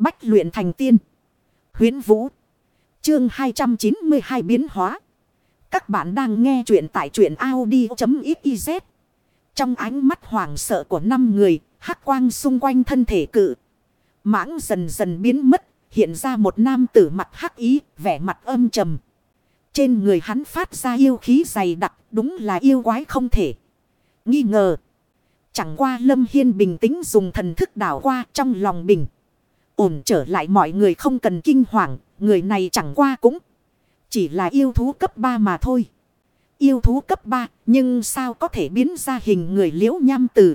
Bách luyện thành tiên. Huyến Vũ. Chương 292 biến hóa. Các bạn đang nghe truyện tại truyện Audi.xyz. Trong ánh mắt hoảng sợ của năm người, hắc quang xung quanh thân thể cự. Mãng dần dần biến mất, hiện ra một nam tử mặt hắc ý, vẻ mặt âm trầm. Trên người hắn phát ra yêu khí dày đặc, đúng là yêu quái không thể. Nghi ngờ. Chẳng qua Lâm Hiên bình tĩnh dùng thần thức đảo qua trong lòng bình. Ổn trở lại mọi người không cần kinh hoàng, người này chẳng qua cũng chỉ là yêu thú cấp 3 mà thôi. Yêu thú cấp 3, nhưng sao có thể biến ra hình người liễu nham từ.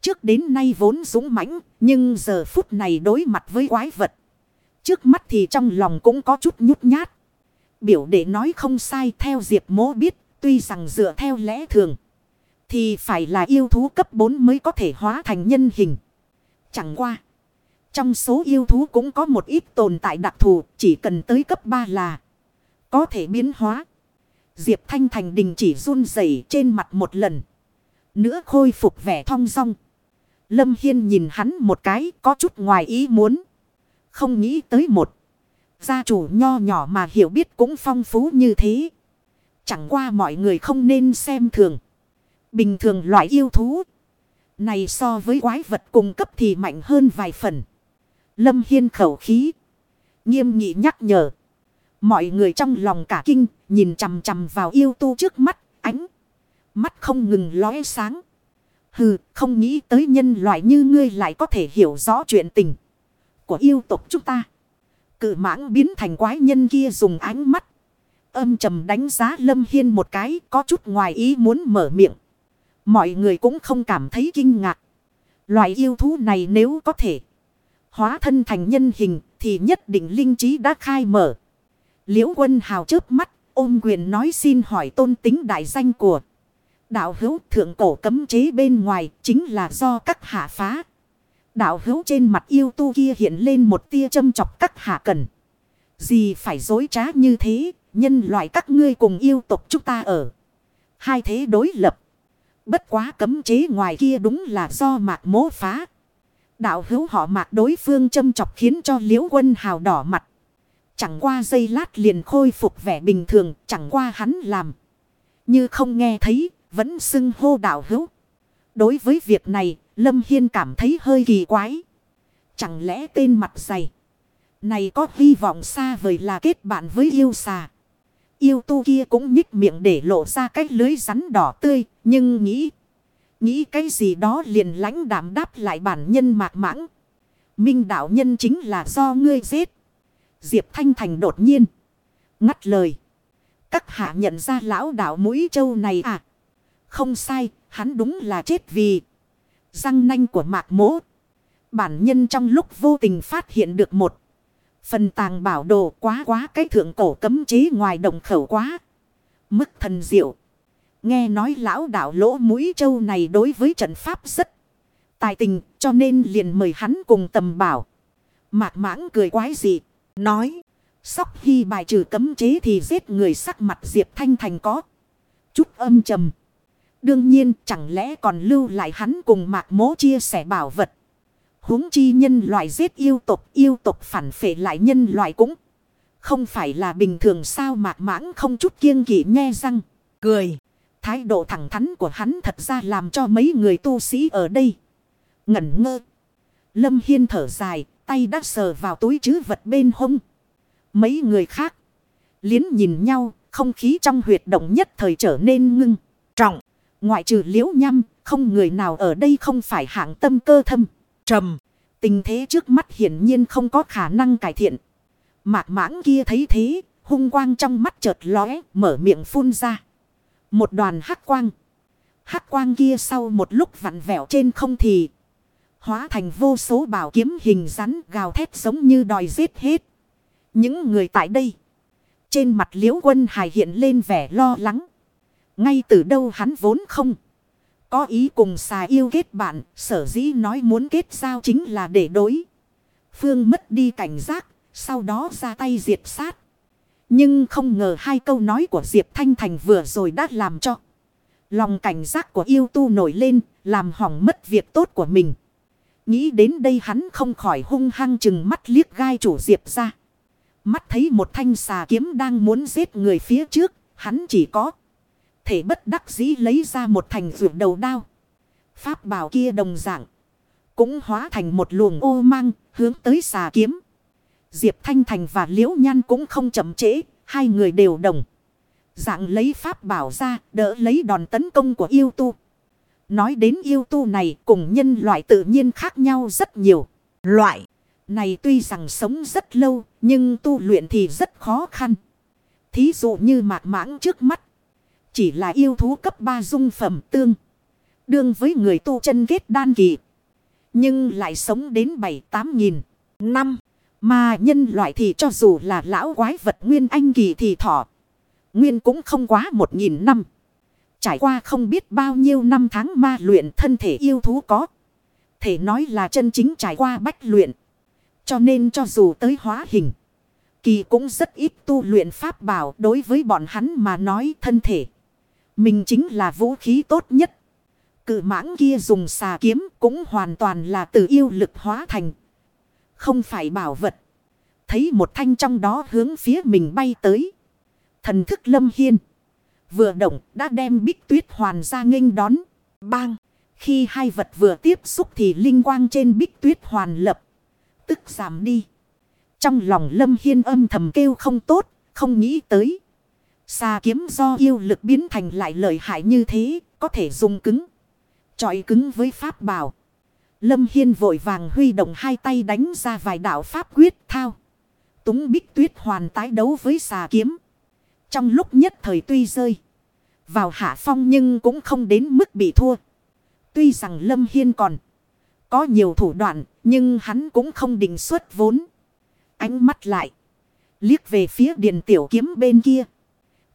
Trước đến nay vốn dũng mãnh, nhưng giờ phút này đối mặt với quái vật. Trước mắt thì trong lòng cũng có chút nhút nhát. Biểu đệ nói không sai theo Diệp mố biết, tuy rằng dựa theo lẽ thường. Thì phải là yêu thú cấp 4 mới có thể hóa thành nhân hình. Chẳng qua. Trong số yêu thú cũng có một ít tồn tại đặc thù, chỉ cần tới cấp 3 là có thể biến hóa. Diệp Thanh Thành đình chỉ run rẩy trên mặt một lần. Nữa khôi phục vẻ thong dong. Lâm Hiên nhìn hắn một cái có chút ngoài ý muốn. Không nghĩ tới một. Gia chủ nho nhỏ mà hiểu biết cũng phong phú như thế. Chẳng qua mọi người không nên xem thường. Bình thường loại yêu thú. Này so với quái vật cung cấp thì mạnh hơn vài phần. Lâm Hiên khẩu khí. Nghiêm nghị nhắc nhở. Mọi người trong lòng cả kinh. Nhìn chằm chằm vào yêu tu trước mắt. Ánh. Mắt không ngừng lóe sáng. Hừ, không nghĩ tới nhân loại như ngươi lại có thể hiểu rõ chuyện tình của yêu tộc chúng ta. Cự mãng biến thành quái nhân kia dùng ánh mắt. Âm trầm đánh giá Lâm Hiên một cái có chút ngoài ý muốn mở miệng. Mọi người cũng không cảm thấy kinh ngạc. Loại yêu thú này nếu có thể hóa thân thành nhân hình thì nhất định linh trí đã khai mở. Liễu quân hào chớp mắt ôm quyền nói xin hỏi tôn tính đại danh của đạo hữu thượng cổ cấm chế bên ngoài chính là do các hạ phá. Đạo hữu trên mặt yêu tu kia hiện lên một tia châm chọc các hạ cần. Gì phải dối trá như thế, nhân loại các ngươi cùng yêu tộc chúng ta ở. Hai thế đối lập. Bất quá cấm chế ngoài kia đúng là do mạc mố phá. Đạo hữu họ mạc đối phương châm chọc khiến cho liễu quân hào đỏ mặt. Chẳng qua giây lát liền khôi phục vẻ bình thường, chẳng qua hắn làm. Như không nghe thấy, vẫn xưng hô đạo hữu. Đối với việc này, Lâm Hiên cảm thấy hơi kỳ quái. Chẳng lẽ tên mặt dày. Này có hy vọng xa vời là kết bạn với yêu xà. Yêu tu kia cũng nhích miệng để lộ ra cái lưới rắn đỏ tươi. Nhưng nghĩ. Nghĩ cái gì đó liền lãnh đảm đáp lại bản nhân mạc mãng. Minh đạo nhân chính là do ngươi giết. Diệp Thanh Thành đột nhiên. Ngắt lời. Các hạ nhận ra lão đạo mũi châu này à. Không sai, hắn đúng là chết vì răng nanh của mạc mỗ. Bản nhân trong lúc vô tình phát hiện được một phần tàng bảo đồ quá quá cái thượng cổ cấm chế ngoài đồng khẩu quá. Mức thần diệu. Nghe nói lão đạo lỗ mũi châu này đối với trận pháp rất tài tình, cho nên liền mời hắn cùng tầm bảo. Mạc mãng cười quái dị. Nói. Sóc khi bài trừ cấm chế thì giết người sắc mặt Diệp Thanh Thành có. Chút âm trầm. Đương nhiên, chẳng lẽ còn lưu lại hắn cùng mạc mố chia sẻ bảo vật. huống chi nhân loại giết yêu tục yêu tục phản phệ lại nhân loại cũng. Không phải là bình thường sao mạc mãng không chút kiêng kỵ nghe răng. Cười. Thái độ thẳng thắn của hắn thật ra làm cho mấy người tu sĩ ở đây. Ngẩn ngơ. Lâm Hiên thở dài. Tay đã sờ vào túi chứ vật bên hông. Mấy người khác. Liến nhìn nhau. Không khí trong huyệt động nhất thời trở nên ngưng. Trọng. Ngoại trừ liễu nhăm, không người nào ở đây không phải hạng tâm cơ thâm. Trầm, tình thế trước mắt hiển nhiên không có khả năng cải thiện. Mạc mãng kia thấy thế, hung quang trong mắt chợt lóe, mở miệng phun ra. Một đoàn hắc quang. Hắc quang kia sau một lúc vặn vẹo trên không thì hóa thành vô số bảo kiếm hình rắn gào thét giống như đòi giết hết. Những người tại đây. Trên mặt liễu quân hài hiện lên vẻ lo lắng. Ngay từ đâu hắn vốn không. Có ý cùng xà yêu kết bạn. Sở dĩ nói muốn kết giao chính là để đối. Phương mất đi cảnh giác. Sau đó ra tay diệt sát. Nhưng không ngờ hai câu nói của Diệp Thanh Thành vừa rồi đã làm cho. Lòng cảnh giác của yêu tu nổi lên. Làm hỏng mất việc tốt của mình. Nghĩ đến đây hắn không khỏi hung hăng chừng mắt liếc gai chủ diệp ra. Mắt thấy một thanh xà kiếm đang muốn giết người phía trước, hắn chỉ có thể bất đắc dĩ lấy ra một thành ruột đầu đao. Pháp bảo kia đồng dạng. Cũng hóa thành một luồng ô mang hướng tới xà kiếm. Diệp Thanh Thành và Liễu Nhan cũng không chậm trễ. Hai người đều đồng. Dạng lấy pháp bảo ra đỡ lấy đòn tấn công của yêu tu. Nói đến yêu tu này cùng nhân loại tự nhiên khác nhau rất nhiều. Loại này tuy rằng sống rất lâu nhưng tu luyện thì rất khó khăn. Thí dụ như mạc mãng trước mắt. Chỉ là yêu thú cấp 3 dung phẩm tương. Đương với người tu chân kết đan kỳ. Nhưng lại sống đến 7-8 nghìn năm. Mà nhân loại thì cho dù là lão quái vật nguyên anh kỳ thì thọ. Nguyên cũng không quá một nghìn năm. Trải qua không biết bao nhiêu năm tháng ma luyện thân thể yêu thú có. Thể nói là chân chính trải qua bách luyện. Cho nên cho dù tới hóa hình. Kỳ cũng rất ít tu luyện pháp bảo đối với bọn hắn mà nói thân thể. Mình chính là vũ khí tốt nhất. Cự mãng kia dùng xà kiếm cũng hoàn toàn là từ yêu lực hóa thành. Không phải bảo vật. Thấy một thanh trong đó hướng phía mình bay tới. Thần thức lâm hiên. Vừa động đã đem bích tuyết hoàn ra nghênh đón. Bang. Khi hai vật vừa tiếp xúc thì linh quang trên bích tuyết hoàn lập. Tức giảm đi. Trong lòng lâm hiên âm thầm kêu không tốt. Không nghĩ tới. Xà kiếm do yêu lực biến thành lại lợi hại như thế. Có thể dùng cứng. Chọi cứng với pháp bảo. Lâm Hiên vội vàng huy động hai tay đánh ra vài đạo pháp quyết thao. Túng bích tuyết hoàn tái đấu với xà kiếm. Trong lúc nhất thời tuy rơi. Vào hạ phong nhưng cũng không đến mức bị thua. Tuy rằng Lâm Hiên còn có nhiều thủ đoạn, nhưng hắn cũng không định xuất vốn. Ánh mắt lại. Liếc về phía điền tiểu kiếm bên kia.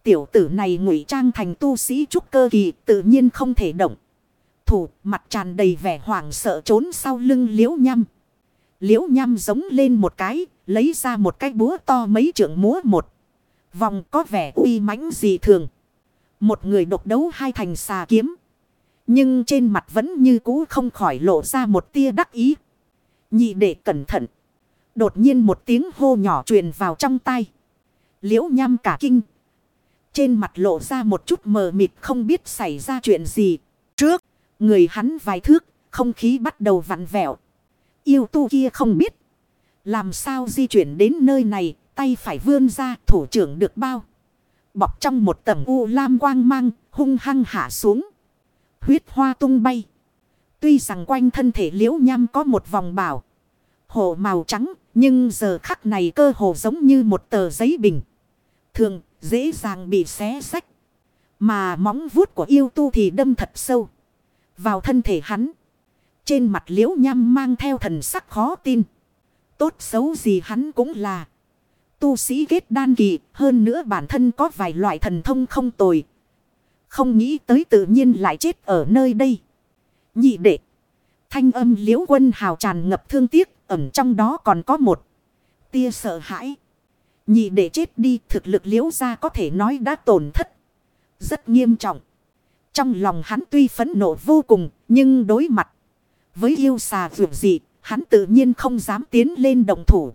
Tiểu tử này ngụy trang thành tu sĩ trúc cơ kỳ, tự nhiên không thể động thủ, mặt tràn đầy vẻ hoảng sợ trốn sau lưng liễu nhăm. Liễu nhăm giống lên một cái, lấy ra một cái búa to mấy trượng múa một. Vòng có vẻ uy mãnh dị thường. Một người độc đấu hai thành xà kiếm. Nhưng trên mặt vẫn như cũ không khỏi lộ ra một tia đắc ý. Nhị để cẩn thận. Đột nhiên một tiếng hô nhỏ truyền vào trong tay. Liễu nhăm cả kinh. Trên mặt lộ ra một chút mờ mịt không biết xảy ra chuyện gì. Trước. Người hắn vài thước, không khí bắt đầu vặn vẹo. Yêu tu kia không biết. Làm sao di chuyển đến nơi này, tay phải vươn ra thủ trưởng được bao. Bọc trong một tầng u lam quang mang, hung hăng hạ xuống. Huyết hoa tung bay. Tuy rằng quanh thân thể liễu nham có một vòng bảo. Hồ màu trắng, nhưng giờ khắc này cơ hồ giống như một tờ giấy bình. Thường, dễ dàng bị xé sách. Mà móng vuốt của yêu tu thì đâm thật sâu vào thân thể hắn. Trên mặt liễu nham mang theo thần sắc khó tin. Tốt xấu gì hắn cũng là. Tu sĩ kết đan kỳ, hơn nữa bản thân có vài loại thần thông không tồi. Không nghĩ tới tự nhiên lại chết ở nơi đây. Nhị đệ. Thanh âm liễu quân hào tràn ngập thương tiếc. Ẩm trong đó còn có một. Tia sợ hãi. Nhị đệ chết đi, thực lực liễu ra có thể nói đã tổn thất. Rất nghiêm trọng. Trong lòng hắn tuy phẫn nộ vô cùng, nhưng đối mặt với yêu xà vượt dị, hắn tự nhiên không dám tiến lên đồng thủ.